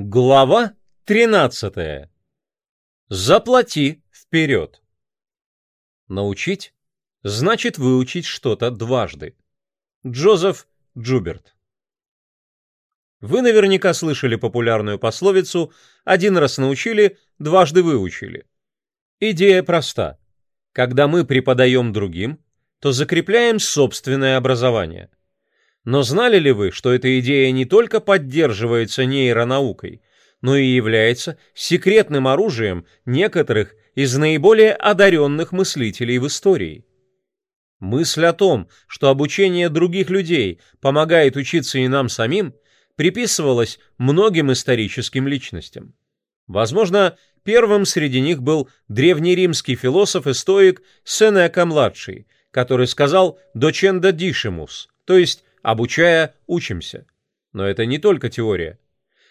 Глава 13. Заплати вперед. Научить значит выучить что-то дважды. Джозеф Джуберт. Вы наверняка слышали популярную пословицу «один раз научили, дважды выучили». Идея проста. Когда мы преподаем другим, то закрепляем собственное образование – но знали ли вы, что эта идея не только поддерживается нейронаукой, но и является секретным оружием некоторых из наиболее одаренных мыслителей в истории? Мысль о том, что обучение других людей помогает учиться и нам самим, приписывалась многим историческим личностям. Возможно, первым среди них был древнеримский философ и стоик Сенека-младший, который сказал «доченда дишимус», то есть Обучая, учимся. Но это не только теория.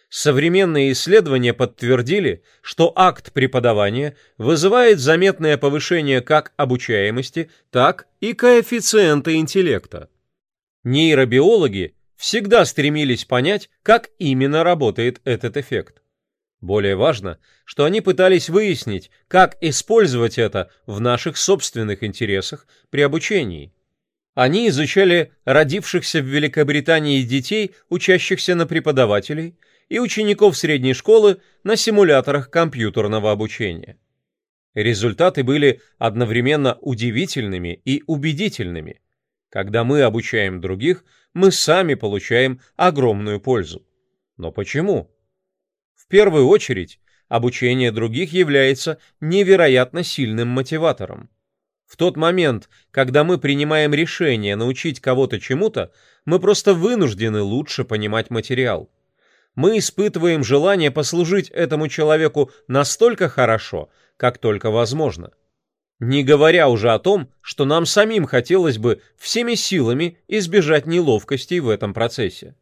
Современные исследования подтвердили, что акт преподавания вызывает заметное повышение как обучаемости, так и коэффициента интеллекта. Нейробиологи всегда стремились понять, как именно работает этот эффект. Более важно, что они пытались выяснить, как использовать это в наших собственных интересах при обучении. Они изучали родившихся в Великобритании детей, учащихся на преподавателей, и учеников средней школы на симуляторах компьютерного обучения. Результаты были одновременно удивительными и убедительными. Когда мы обучаем других, мы сами получаем огромную пользу. Но почему? В первую очередь, обучение других является невероятно сильным мотиватором. В тот момент, когда мы принимаем решение научить кого-то чему-то, мы просто вынуждены лучше понимать материал. Мы испытываем желание послужить этому человеку настолько хорошо, как только возможно. Не говоря уже о том, что нам самим хотелось бы всеми силами избежать неловкостей в этом процессе.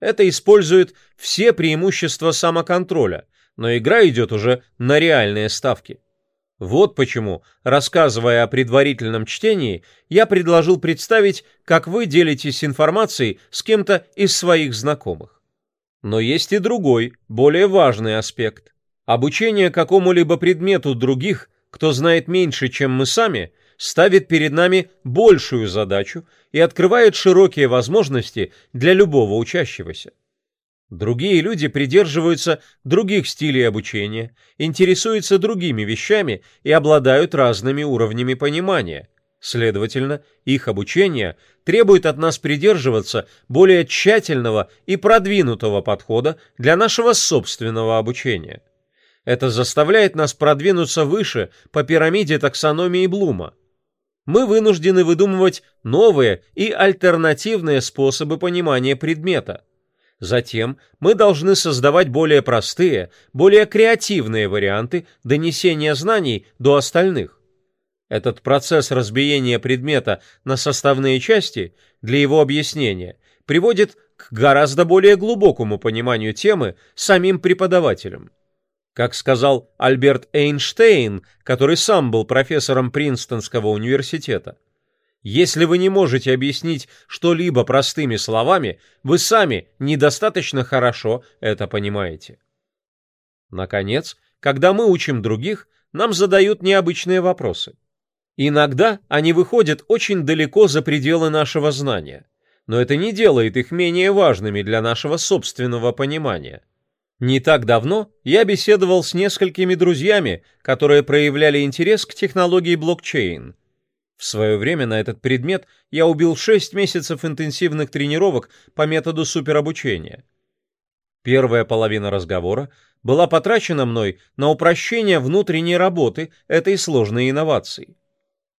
Это использует все преимущества самоконтроля, но игра идет уже на реальные ставки. Вот почему, рассказывая о предварительном чтении, я предложил представить, как вы делитесь информацией с кем-то из своих знакомых. Но есть и другой, более важный аспект. Обучение какому-либо предмету других, кто знает меньше, чем мы сами, ставит перед нами большую задачу и открывает широкие возможности для любого учащегося. Другие люди придерживаются других стилей обучения, интересуются другими вещами и обладают разными уровнями понимания. Следовательно, их обучение требует от нас придерживаться более тщательного и продвинутого подхода для нашего собственного обучения. Это заставляет нас продвинуться выше по пирамиде таксономии Блума. Мы вынуждены выдумывать новые и альтернативные способы понимания предмета – Затем мы должны создавать более простые, более креативные варианты донесения знаний до остальных. Этот процесс разбиения предмета на составные части для его объяснения приводит к гораздо более глубокому пониманию темы самим преподавателем. Как сказал Альберт Эйнштейн, который сам был профессором Принстонского университета, если вы не можете объяснить что-либо простыми словами, вы сами недостаточно хорошо это понимаете. Наконец, когда мы учим других, нам задают необычные вопросы. Иногда они выходят очень далеко за пределы нашего знания, но это не делает их менее важными для нашего собственного понимания. Не так давно я беседовал с несколькими друзьями, которые проявляли интерес к технологии блокчейн – в свое время на этот предмет я убил шесть месяцев интенсивных тренировок по методу суперобучения. Первая половина разговора была потрачена мной на упрощение внутренней работы этой сложной инновации.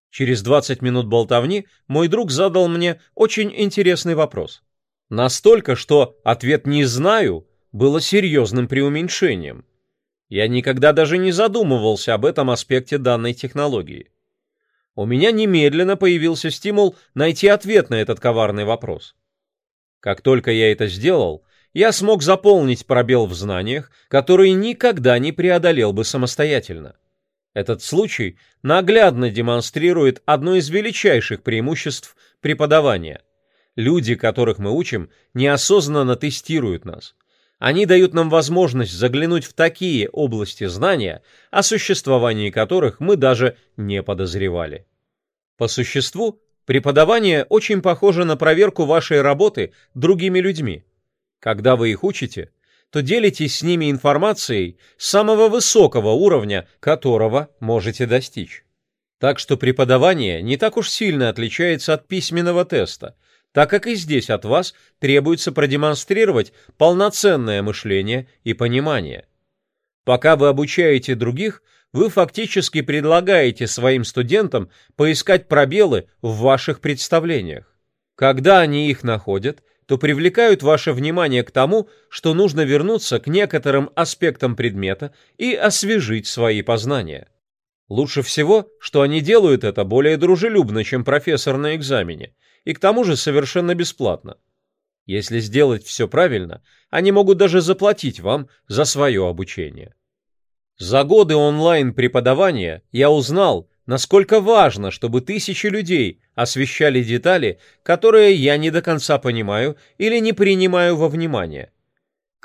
Через 20 минут болтовни мой друг задал мне очень интересный вопрос. Настолько, что ответ «не знаю» было серьезным преуменьшением. Я никогда даже не задумывался об этом аспекте данной технологии у меня немедленно появился стимул найти ответ на этот коварный вопрос. Как только я это сделал, я смог заполнить пробел в знаниях, который никогда не преодолел бы самостоятельно. Этот случай наглядно демонстрирует одно из величайших преимуществ преподавания. Люди, которых мы учим, неосознанно тестируют нас – они дают нам возможность заглянуть в такие области знания, о существовании которых мы даже не подозревали. По существу, преподавание очень похоже на проверку вашей работы другими людьми. Когда вы их учите, то делитесь с ними информацией самого высокого уровня, которого можете достичь. Так что преподавание не так уж сильно отличается от письменного теста – так как и здесь от вас требуется продемонстрировать полноценное мышление и понимание. Пока вы обучаете других, вы фактически предлагаете своим студентам поискать пробелы в ваших представлениях. Когда они их находят, то привлекают ваше внимание к тому, что нужно вернуться к некоторым аспектам предмета и освежить свои познания. Лучше всего, что они делают это более дружелюбно, чем профессор на экзамене, и к тому же совершенно бесплатно. Если сделать все правильно, они могут даже заплатить вам за свое обучение. За годы онлайн-преподавания я узнал, насколько важно, чтобы тысячи людей освещали детали, которые я не до конца понимаю или не принимаю во внимание,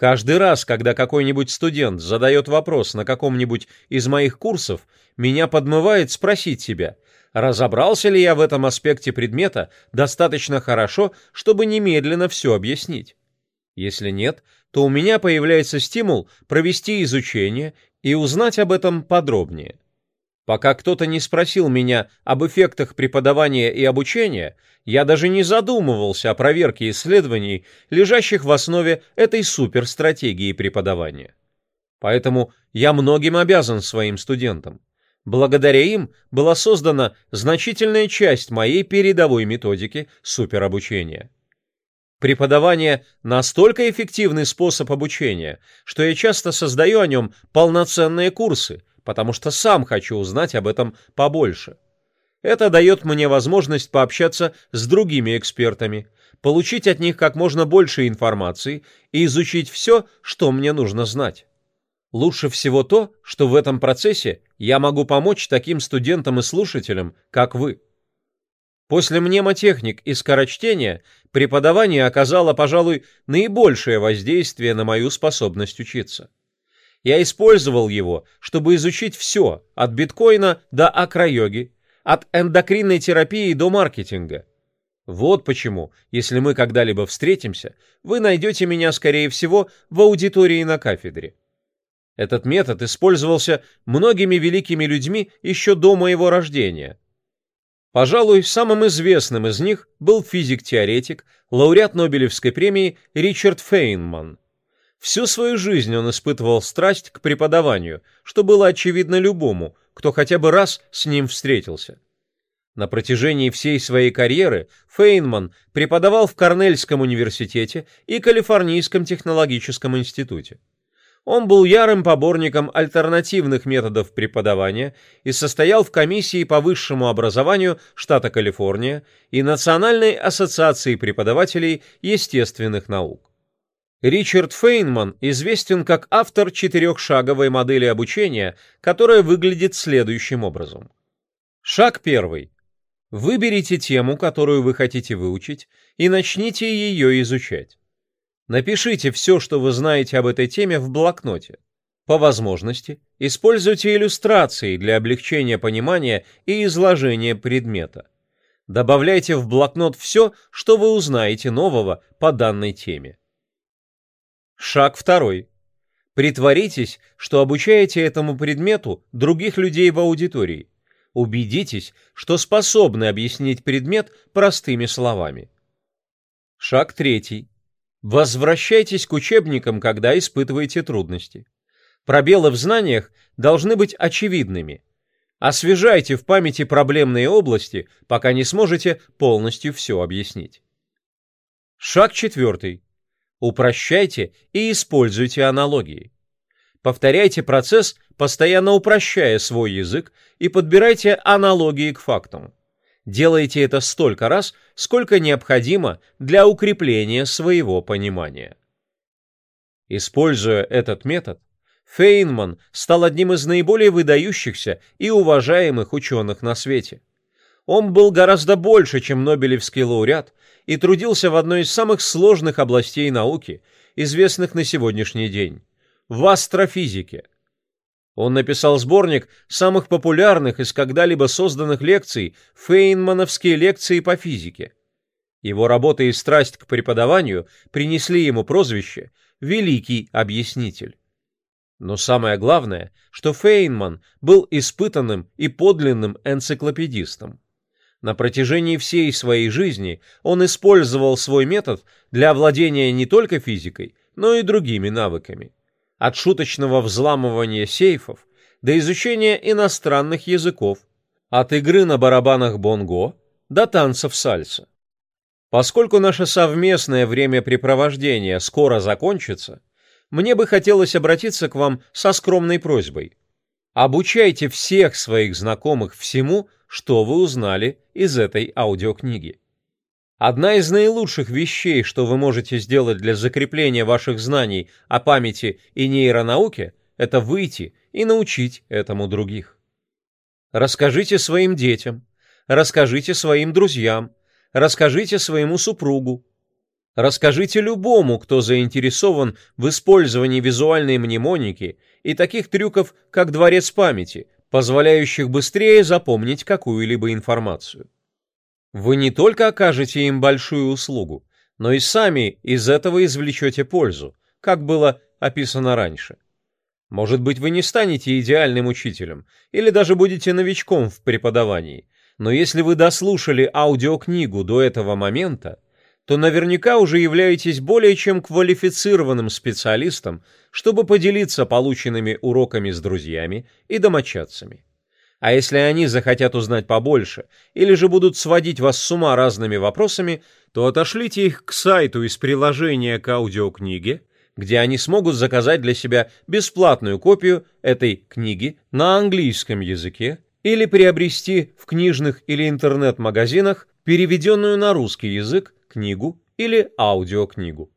Каждый раз, когда какой-нибудь студент задает вопрос на каком-нибудь из моих курсов, меня подмывает спросить себя, разобрался ли я в этом аспекте предмета достаточно хорошо, чтобы немедленно все объяснить. Если нет, то у меня появляется стимул провести изучение и узнать об этом подробнее. Пока кто-то не спросил меня об эффектах преподавания и обучения, я даже не задумывался о проверке исследований, лежащих в основе этой суперстратегии преподавания. Поэтому я многим обязан своим студентам. Благодаря им была создана значительная часть моей передовой методики суперобучения. Преподавание – настолько эффективный способ обучения, что я часто создаю о нем полноценные курсы – потому что сам хочу узнать об этом побольше. Это дает мне возможность пообщаться с другими экспертами, получить от них как можно больше информации и изучить все, что мне нужно знать. Лучше всего то, что в этом процессе я могу помочь таким студентам и слушателям, как вы. После мнемотехник и скорочтения преподавание оказало, пожалуй, наибольшее воздействие на мою способность учиться. Я использовал его, чтобы изучить все, от биткоина до акройоги, от эндокринной терапии до маркетинга. Вот почему, если мы когда-либо встретимся, вы найдете меня, скорее всего, в аудитории на кафедре. Этот метод использовался многими великими людьми еще до моего рождения. Пожалуй, самым известным из них был физик-теоретик, лауреат Нобелевской премии Ричард Фейнман – Всю свою жизнь он испытывал страсть к преподаванию, что было очевидно любому, кто хотя бы раз с ним встретился. На протяжении всей своей карьеры Фейнман преподавал в Корнельском университете и Калифорнийском технологическом институте. Он был ярым поборником альтернативных методов преподавания и состоял в комиссии по высшему образованию штата Калифорния и Национальной ассоциации преподавателей естественных наук. Ричард Фейнман известен как автор четырехшаговой модели обучения, которая выглядит следующим образом. Шаг первый. Выберите тему, которую вы хотите выучить, и начните ее изучать. Напишите все, что вы знаете об этой теме в блокноте. По возможности, используйте иллюстрации для облегчения понимания и изложения предмета. Добавляйте в блокнот все, что вы узнаете нового по данной теме. Шаг второй. Притворитесь, что обучаете этому предмету других людей в аудитории. Убедитесь, что способны объяснить предмет простыми словами. Шаг третий. Возвращайтесь к учебникам, когда испытываете трудности. Пробелы в знаниях должны быть очевидными. Освежайте в памяти проблемные области, пока не сможете полностью все объяснить. Шаг четвертый. Упрощайте и используйте аналогии. Повторяйте процесс, постоянно упрощая свой язык и подбирайте аналогии к фактам. Делайте это столько раз, сколько необходимо для укрепления своего понимания. Используя этот метод, Фейнман стал одним из наиболее выдающихся и уважаемых ученых на свете. Он был гораздо больше, чем Нобелевский лауреат, и трудился в одной из самых сложных областей науки, известных на сегодняшний день – в астрофизике. Он написал сборник самых популярных из когда-либо созданных лекций «Фейнмановские лекции по физике». Его работа и страсть к преподаванию принесли ему прозвище «Великий объяснитель». Но самое главное, что Фейнман был испытанным и подлинным энциклопедистом. На протяжении всей своей жизни он использовал свой метод для владения не только физикой, но и другими навыками. От шуточного взламывания сейфов до изучения иностранных языков, от игры на барабанах бонго до танцев сальса. Поскольку наше совместное времяпрепровождение скоро закончится, мне бы хотелось обратиться к вам со скромной просьбой – Обучайте всех своих знакомых всему, что вы узнали из этой аудиокниги. Одна из наилучших вещей, что вы можете сделать для закрепления ваших знаний о памяти и нейронауке, это выйти и научить этому других. Расскажите своим детям, расскажите своим друзьям, расскажите своему супругу, Расскажите любому, кто заинтересован в использовании визуальной мнемоники и таких трюков, как дворец памяти, позволяющих быстрее запомнить какую-либо информацию. Вы не только окажете им большую услугу, но и сами из этого извлечете пользу, как было описано раньше. Может быть, вы не станете идеальным учителем или даже будете новичком в преподавании, но если вы дослушали аудиокнигу до этого момента, то наверняка уже являетесь более чем квалифицированным специалистом, чтобы поделиться полученными уроками с друзьями и домочадцами. А если они захотят узнать побольше или же будут сводить вас с ума разными вопросами, то отошлите их к сайту из приложения к аудиокниге, где они смогут заказать для себя бесплатную копию этой книги на английском языке или приобрести в книжных или интернет-магазинах переведенную на русский язык книгу или аудиокнигу.